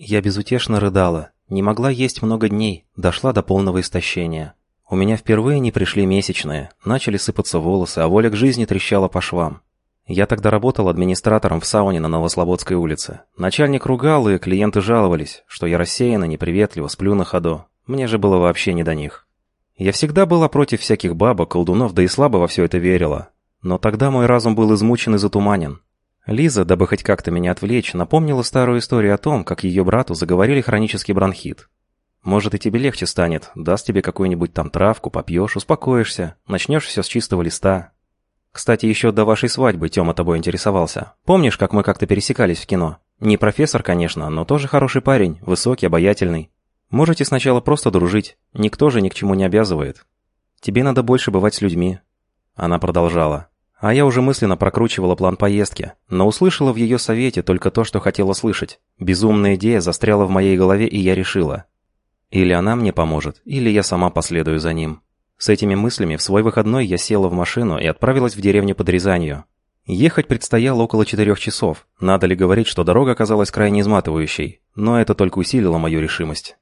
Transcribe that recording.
Я безутешно рыдала. Не могла есть много дней, дошла до полного истощения. У меня впервые не пришли месячные, начали сыпаться волосы, а воля к жизни трещала по швам. Я тогда работал администратором в сауне на Новослободской улице. Начальник ругал, и клиенты жаловались, что я рассеянно, неприветливо, сплю на ходу. Мне же было вообще не до них. Я всегда была против всяких бабок, колдунов, да и слабо во все это верила. Но тогда мой разум был измучен и затуманен. Лиза, дабы хоть как-то меня отвлечь, напомнила старую историю о том, как ее брату заговорили хронический бронхит. Может, и тебе легче станет, даст тебе какую-нибудь там травку, попьешь, успокоишься, начнешь все с чистого листа. Кстати, еще до вашей свадьбы Тёма тобой интересовался. Помнишь, как мы как-то пересекались в кино? Не профессор, конечно, но тоже хороший парень, высокий, обаятельный. Можете сначала просто дружить, никто же ни к чему не обязывает. Тебе надо больше бывать с людьми». Она продолжала. А я уже мысленно прокручивала план поездки, но услышала в ее совете только то, что хотела слышать. Безумная идея застряла в моей голове, и я решила. Или она мне поможет, или я сама последую за ним. С этими мыслями в свой выходной я села в машину и отправилась в деревню под Рязанью. Ехать предстояло около четырех часов. Надо ли говорить, что дорога оказалась крайне изматывающей, но это только усилило мою решимость.